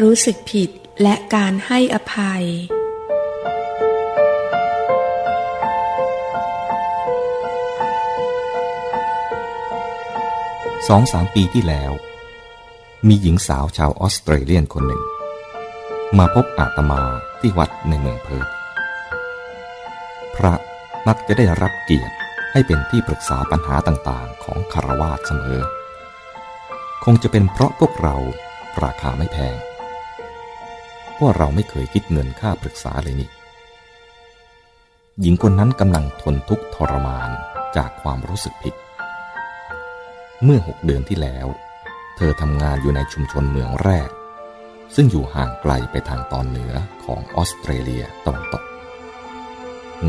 รู้สึกผิดและการให้อภัย สองสามปีที่แล้ว มีหญิงสาวชาวออสเตรเลียนคนหนึ่ง มาพบอาตมาที่วัดในเมืองเพิร์ธพระมักจะได้รับเกียรติให้เป็นที่ปรึกษาปัญหาต่างๆ ของคารวาสเสมอ คงจะเป็นเพราะพวกเราราคาไม่แพง เพราะเราไม่เคยคิดเงินค่าปรึกษาเลยนี่ หญิงคนนั้นกำลังทนทุกข์ทรมานจากความรู้สึกผิด เมื่อหกเดือนที่แล้ว เธอทำงานอยู่ในชุมชนเมืองแรก ซึ่งอยู่ห่างไกลไปทางตอนเหนือของออสเตรเลียตะวันตก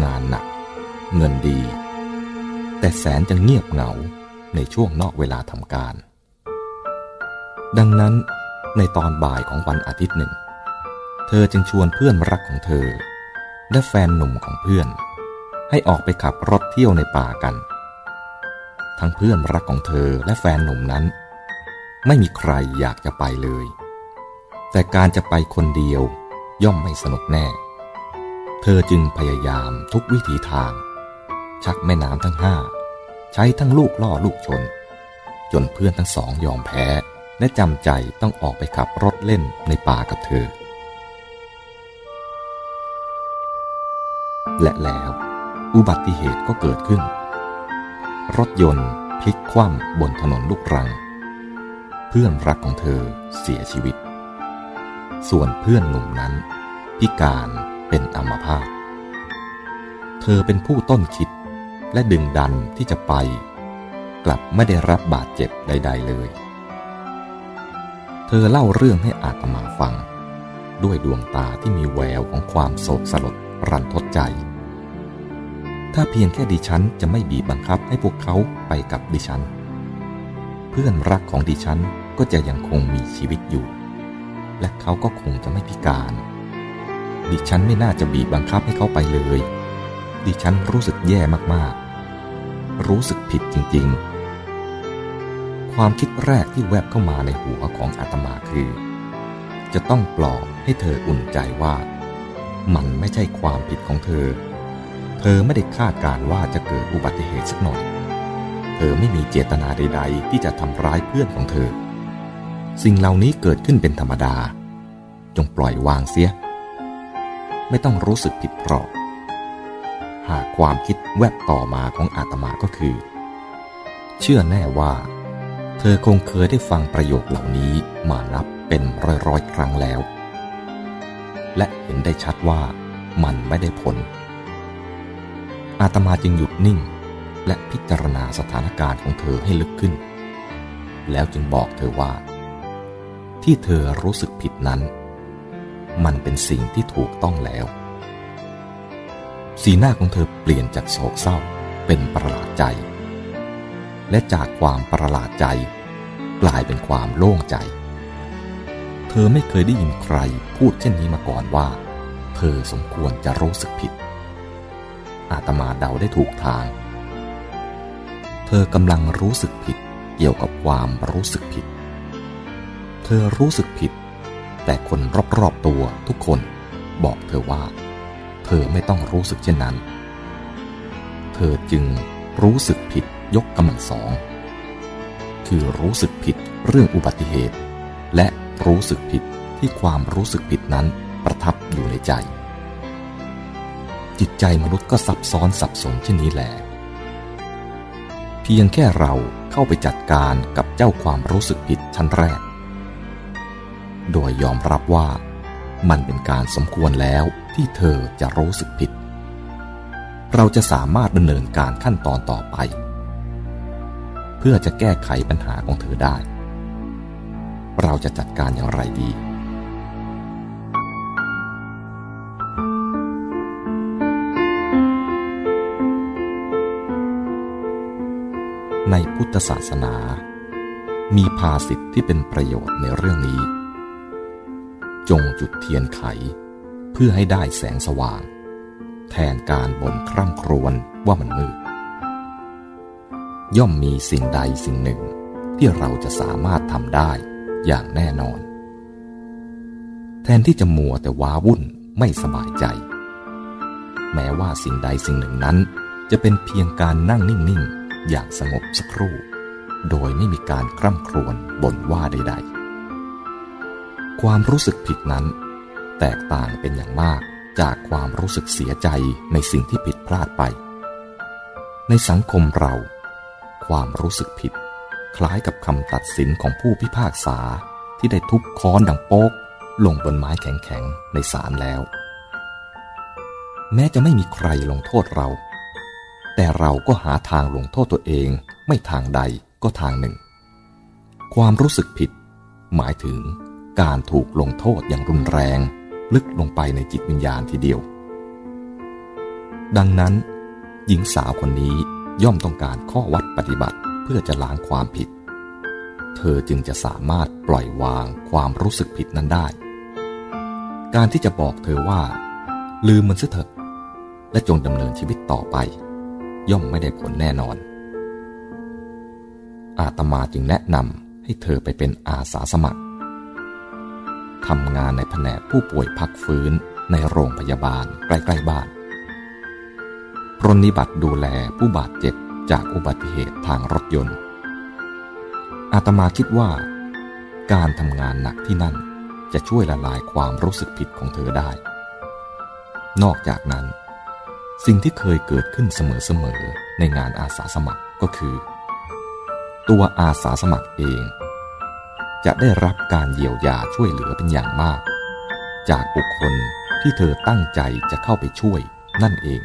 งานหนัก เงินดี แต่แสนจะเงียบเหงาในช่วงนอกเวลาทำการ ดังนั้นในตอนบ่ายของวันอาทิตย์หนึ่ง เธอจึงชวนเพื่อนรักของเธอ และแฟนหนุ่มของเพื่อน ให้ออกไปขับรถเที่ยวในป่ากัน ทั้งเพื่อนรักของเธอและแฟนหนุ่มนั้น ไม่มีใครอยากจะไปเลย แต่การจะไปคนเดียวย่อมไม่สนุกแน่ เธอจึงพยายามทุกวิถีทาง ชักแม่น้ำทั้งห้า ใช้ทั้งลูกล่อลูกชน จนเพื่อนทั้งสองยอมแพ้และจำใจต้องออกไปขับรถเล่นในป่ากับเธอ และแล้ว อุบัติเหตุก็เกิดขึ้น รถยนต์พลิกคว่ำบนถนนลูกรัง เพื่อนรักของเธอเสียชีวิต ส่วนเพื่อนหนุ่มนั้น พิการเป็นอัมพาตเธอเป็นผู้ต้นคิดและดึงดันที่จะไป กลับไม่ได้รับบาดเจ็บใด ๆ เลย เธอเล่าเรื่องให้อาตมาฟัง ด้วยดวงตาที่มีแววของความโศกสลดรันทดใจ ถ้าเพียงแค่ดิฉันจะไม่บีบบังคับให้พวกเขาไปกับดิฉัน เพื่อนรักของดิฉันก็จะยังคงมีชีวิตอยู่ และเขาก็คงจะไม่พิการ ดิฉันไม่น่าจะบีบบังคับให้เขาไปเลย ดิฉันรู้สึกแย่มากๆ รู้สึกผิดจริงๆ ความคิดแรกที่แวบเข้ามาในหัวของอาตมาคือ จะต้องปลอบให้เธออุ่นใจว่า มันไม่ใช่ความผิดของเธอ เธอไม่ได้คาดการว่าจะเกิดอุบัติเหตุสักหน่อย เธอไม่มีเจตนาใด ๆ ที่จะทำร้ายเพื่อนของเธอ สิ่งเหล่านี้เกิดขึ้นเป็นธรรมดา จงปล่อยวางเสีย ไม่ต้องรู้สึกผิดหรอก หากความคิดแวบต่อมาของอาตมาก็คือ เชื่อแน่ว่า เธอคงเคยได้ฟังประโยคเหล่านี้มานับเป็นร้อยๆครั้งแล้ว และเห็นได้ชัดว่ามันไม่ได้ผล อาตมาจึงหยุดนิ่ง และพิจารณาสถานการณ์ของเธอให้ลึกขึ้น แล้วจึงบอกเธอว่า ที่เธอรู้สึกผิดนั้น มันเป็นสิ่งที่ถูกต้องแล้ว สีหน้าของเธอเปลี่ยนจากโศกเศร้าเป็นประหลาดใจ และจากความประหลาดใจ กลายเป็นความโล่งใจ เธอไม่เคยได้ยินใครพูดเช่นนี้มาก่อนว่า เธอสมควรจะรู้สึกผิด อาตมาเดาได้ถูกทาง เธอกำลังรู้สึกผิดเกี่ยวกับความรู้สึกผิด เธอรู้สึกผิด แต่คนรอบๆตัวทุกคนบอกเธอว่า เธอไม่ต้องรู้สึกเช่นนั้น เธอจึงรู้สึกผิดยกกำลังสอง คือรู้สึกผิดเรื่องอุบัติเหตุ และรู้สึกผิดที่ความรู้สึกผิดนั้นประทับอยู่ในใจ จิตใจมนุษย์ก็ซับซ้อนสับสนเช่นนี้แหละเพียงแค่เราเข้าไปจัดการกับเจ้าความรู้สึกผิดชั้นแรก โดยยอมรับว่ามันเป็นการสมควรแล้วที่เธอจะรู้สึกผิด เราจะสามารถดำเนินการขั้นตอนต่อไป เพื่อจะแก้ไขปัญหาของเธอได้ เราจะจัดการอย่างไรดี ในพุทธศาสนา มีภาษิตที่เป็นประโยชน์ในเรื่องนี้ จงจุดเทียนไข เพื่อให้ได้แสงสว่าง แทนการบ่นคร่ำครวญว่ามันมืด ย่อมมีสิ่งใดสิ่งหนึ่งที่เราจะสามารถทำได้อย่างแน่นอน แทนที่จะมัวแต่ว้าวุ่นไม่สบายใจ แม้ว่าสิ่งใดสิ่งหนึ่งนั้นจะเป็นเพียงการนั่งนิ่งๆ อย่างสงบสักครู่ โดยไม่มีการคร่ำครวญบ่นว่าใด ๆ ความรู้สึกผิดนั้น แตกต่างเป็นอย่างมากจากความรู้สึกเสียใจในสิ่งที่ผิดพลาดไป ในสังคมเรา ความรู้สึกผิด คล้ายกับคำตัดสินของผู้พิพากษาที่ได้ทุบค้อนดังโป๊กลงบนไม้แข็งๆในศาลแล้ว แม้จะไม่มีใครลงโทษเรา แต่เราก็หาทางลงโทษตัวเองไม่ทางใดก็ทางหนึ่ง ความรู้สึกผิด หมายถึงการถูกลงโทษอย่างรุนแรง ลึกลงไปในจิตวิญญาณทีเดียว ดังนั้น หญิงสาวคนนี้ย่อมต้องการข้อวัดปฏิบัติเพื่อจะล้างความผิด เธอจึงจะสามารถปล่อยวางความรู้สึกผิดนั้นได้ การที่จะบอกเธอว่า ลืมมันซะเถอะ และจงดำเนินชีวิตต่อไป ย่อมไม่ได้ผลแน่นอน อาตมาจึงแนะนำให้เธอไปเป็นอาสาสมัครทำงานในแผนกผู้ป่วยพักฟื้นในโรงพยาบาลใกล้ๆบ้านปรนิบัติดูแลผู้บาดเจ็บจากอุบัติเหตุทางรถยนต์ อาตมาคิดว่า การทำงานหนักที่นั่นจะช่วยละลายความรู้สึกผิดของเธอได้ นอกจากนั้น สิ่งที่เคยเกิดขึ้นเสมอๆในงานอาสาสมัครก็คือ ตัวอาสาสมัครเอง จะได้รับการเยียวยาช่วยเหลือเป็นอย่างมาก จากบุคคลที่เธอตั้งใจจะเข้าไปช่วยนั่นเอง